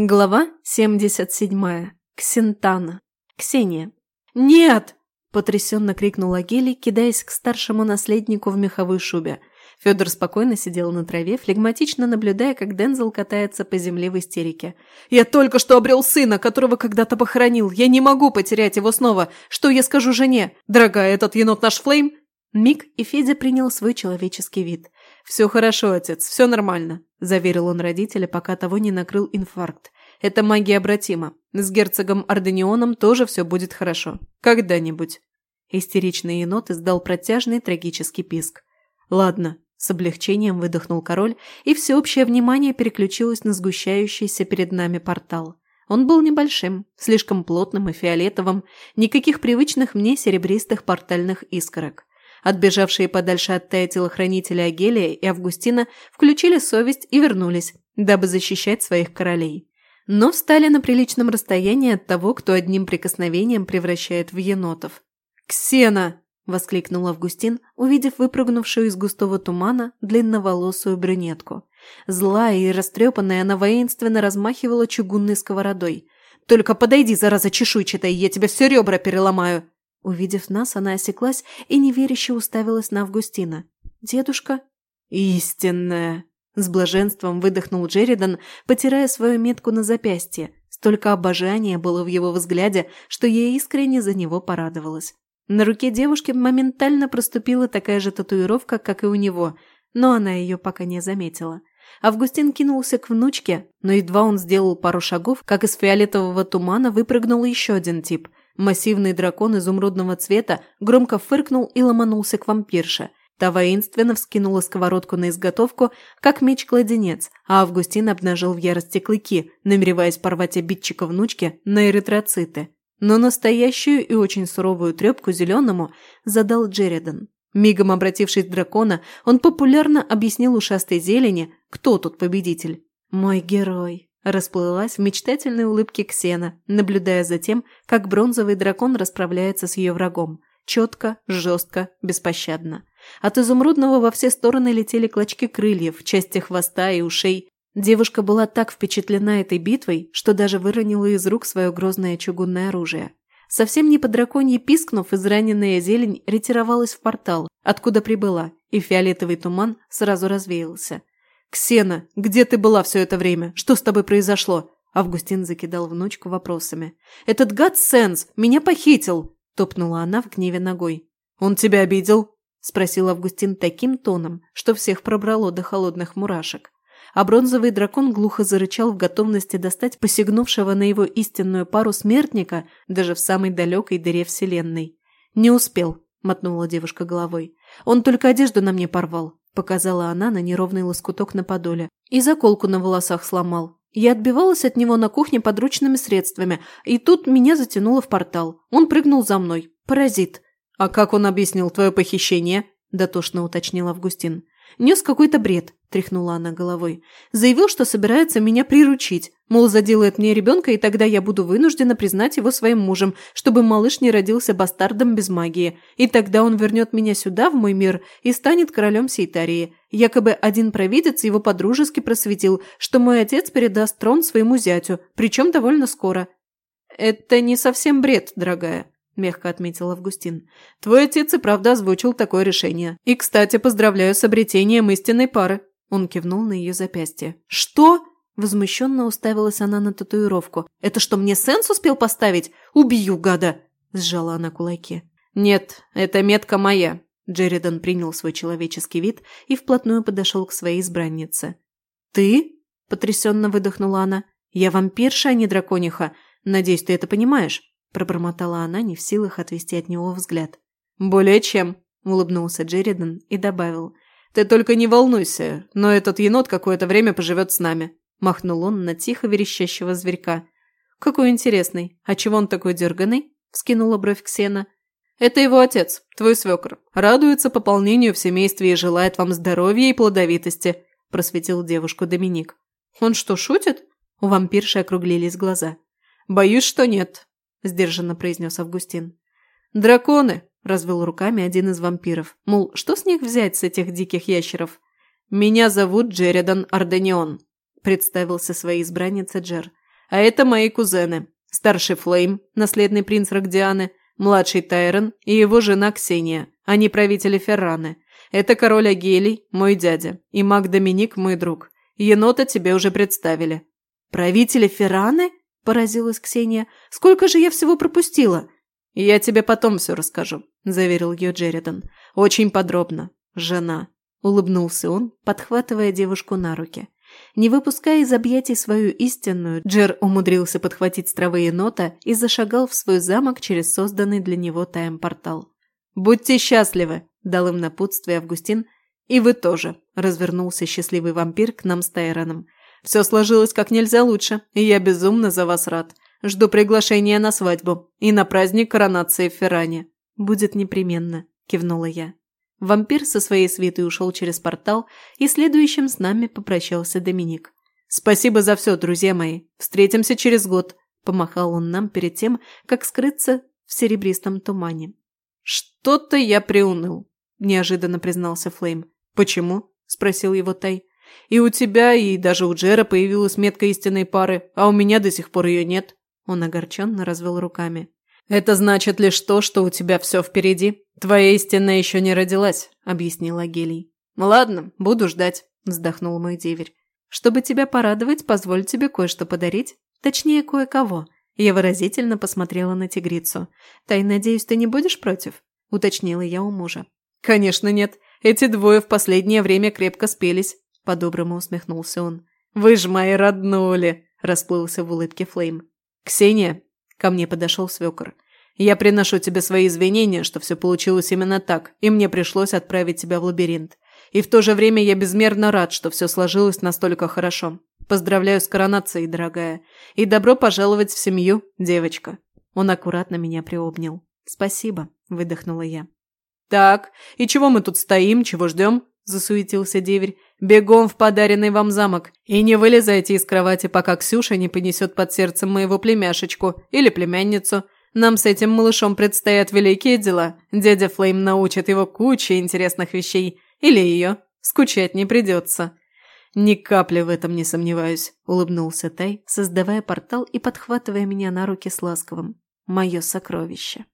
Глава 77. Ксентана. Ксения. «Нет!» – потрясенно крикнула Гели, кидаясь к старшему наследнику в меховой шубе. Федор спокойно сидел на траве, флегматично наблюдая, как Дензел катается по земле в истерике. «Я только что обрел сына, которого когда-то похоронил. Я не могу потерять его снова. Что я скажу жене? Дорогая, этот енот наш Флейм?» Миг и Федя принял свой человеческий вид. «Все хорошо, отец, все нормально», – заверил он родителя, пока того не накрыл инфаркт. «Это магия обратима. С герцогом Орденионом тоже все будет хорошо. Когда-нибудь». Истеричный енот издал протяжный трагический писк. «Ладно», – с облегчением выдохнул король, и всеобщее внимание переключилось на сгущающийся перед нами портал. Он был небольшим, слишком плотным и фиолетовым, никаких привычных мне серебристых портальных искорок. Отбежавшие подальше от Тая телохранители Агелия и Августина включили совесть и вернулись, дабы защищать своих королей. Но встали на приличном расстоянии от того, кто одним прикосновением превращает в енотов. «Ксена!» – воскликнул Августин, увидев выпрыгнувшую из густого тумана длинноволосую брюнетку. Злая и растрепанная, она воинственно размахивала чугунной сковородой. «Только подойди, зараза чешуйчатая, я тебе все ребра переломаю!» Увидев нас, она осеклась и неверяще уставилась на Августина. «Дедушка?» «Истинная!» С блаженством выдохнул Джеридан, потирая свою метку на запястье. Столько обожания было в его взгляде, что я искренне за него порадовалась. На руке девушки моментально проступила такая же татуировка, как и у него, но она ее пока не заметила. Августин кинулся к внучке, но едва он сделал пару шагов, как из фиолетового тумана выпрыгнул еще один тип – Массивный дракон изумрудного цвета громко фыркнул и ломанулся к вампирше. Та воинственно вскинула сковородку на изготовку, как меч-кладенец, а Августин обнажил в ярости клыки, намереваясь порвать обидчика внучки на эритроциты. Но настоящую и очень суровую трепку зеленому задал Джеридан. Мигом обратившись к дракона, он популярно объяснил ушастой зелени, кто тут победитель. «Мой герой, Расплылась в мечтательной улыбке Ксена, наблюдая за тем, как бронзовый дракон расправляется с ее врагом. Четко, жестко, беспощадно. От изумрудного во все стороны летели клочки крыльев, части хвоста и ушей. Девушка была так впечатлена этой битвой, что даже выронила из рук свое грозное чугунное оружие. Совсем не по драконье пискнув, израненная зелень ретировалась в портал, откуда прибыла, и фиолетовый туман сразу развеялся. «Ксена, где ты была все это время? Что с тобой произошло?» Августин закидал внучку вопросами. «Этот гад Сенс меня похитил!» – топнула она в гневе ногой. «Он тебя обидел?» – спросил Августин таким тоном, что всех пробрало до холодных мурашек. А бронзовый дракон глухо зарычал в готовности достать посягнувшего на его истинную пару смертника даже в самой далекой дыре вселенной. «Не успел», – мотнула девушка головой. «Он только одежду на мне порвал показала она на неровный лоскуток на подоле. И заколку на волосах сломал. Я отбивалась от него на кухне подручными средствами, и тут меня затянуло в портал. Он прыгнул за мной. Паразит. «А как он объяснил твое похищение?» – дотошно уточнил Августин. «Нес какой-то бред», – тряхнула она головой. «Заявил, что собирается меня приручить. Мол, заделает мне ребенка, и тогда я буду вынуждена признать его своим мужем, чтобы малыш не родился бастардом без магии. И тогда он вернет меня сюда, в мой мир, и станет королем Сейтарии. Якобы один провидец его подружески просветил, что мой отец передаст трон своему зятю, причем довольно скоро». «Это не совсем бред, дорогая», мягко отметил Августин. «Твой отец и правда озвучил такое решение. И, кстати, поздравляю с обретением истинной пары». Он кивнул на ее запястье. «Что?» Возмущенно уставилась она на татуировку. «Это что, мне сенс успел поставить? Убью, гада!» Сжала она кулаки. «Нет, это метка моя». Джеридан принял свой человеческий вид и вплотную подошел к своей избраннице. «Ты?» – потрясенно выдохнула она. «Я вампирша, а не дракониха. Надеюсь, ты это понимаешь?» Пробормотала она, не в силах отвести от него взгляд. «Более чем», – улыбнулся Джеридан и добавил. «Ты только не волнуйся, но этот енот какое-то время поживет с нами», – махнул он на тихо верещащего зверька. «Какой интересный. А чего он такой дерганый?» – вскинула бровь Ксена. «Это его отец, твой свекр. Радуется пополнению в семействе и желает вам здоровья и плодовитости», – просветил девушку Доминик. «Он что, шутит?» У вампирши округлились глаза. «Боюсь, что нет. – сдержанно произнес Августин. «Драконы!» – развел руками один из вампиров. Мол, что с них взять, с этих диких ящеров? «Меня зовут Джеридан Арденион», – представился своей избраннице Джер. А это мои кузены. Старший Флейм, наследный принц Рогдианы, младший Тайрон и его жена Ксения. Они правители Ферраны. Это король Агелий, мой дядя, и маг Доминик, мой друг. Енота тебе уже представили». «Правители Ферраны?» – поразилась Ксения. «Сколько же я всего пропустила?» «Я тебе потом все расскажу», – заверил ее Джеридан. «Очень подробно. Жена». Улыбнулся он, подхватывая девушку на руки. Не выпуская из объятий свою истинную, Джер умудрился подхватить с травы енота и зашагал в свой замок через созданный для него тайм-портал. «Будьте счастливы!» – дал им напутствие Августин. «И вы тоже!» – развернулся счастливый вампир к нам с Тайроном. «Все сложилось как нельзя лучше, и я безумно за вас рад. Жду приглашения на свадьбу и на праздник коронации в Ферране». «Будет непременно», – кивнула я. Вампир со своей свитой ушел через портал, и следующим с нами попрощался Доминик. «Спасибо за все, друзья мои. Встретимся через год», – помахал он нам перед тем, как скрыться в серебристом тумане. «Что-то я приуныл», – неожиданно признался Флейм. «Почему?» – спросил его Тай. «И у тебя, и даже у Джера появилась метка истинной пары, а у меня до сих пор ее нет». Он огорченно развел руками. «Это значит лишь то, что у тебя все впереди. Твоя истинная еще не родилась», – объяснила Гелий. «Ладно, буду ждать», – вздохнул мой деверь. «Чтобы тебя порадовать, позволь тебе кое-что подарить. Точнее, кое-кого». Я выразительно посмотрела на тигрицу. «Тай, надеюсь, ты не будешь против?» – уточнила я у мужа. «Конечно нет. Эти двое в последнее время крепко спелись», – по-доброму усмехнулся он. «Вы ж мои роднули!» – расплылся в улыбке Флейм. «Ксения, Ко мне подошел свекор. «Я приношу тебе свои извинения, что все получилось именно так, и мне пришлось отправить тебя в лабиринт. И в то же время я безмерно рад, что все сложилось настолько хорошо. Поздравляю с коронацией, дорогая. И добро пожаловать в семью, девочка». Он аккуратно меня приобнял. «Спасибо», – выдохнула я. «Так, и чего мы тут стоим, чего ждем?» – засуетился деверь. «Бегом в подаренный вам замок. И не вылезайте из кровати, пока Ксюша не понесет под сердцем моего племяшечку или племянницу. Нам с этим малышом предстоят великие дела. Дядя Флейм научит его куче интересных вещей. Или ее. Скучать не придется». «Ни капли в этом не сомневаюсь», – улыбнулся Тай, создавая портал и подхватывая меня на руки с ласковым. «Мое сокровище».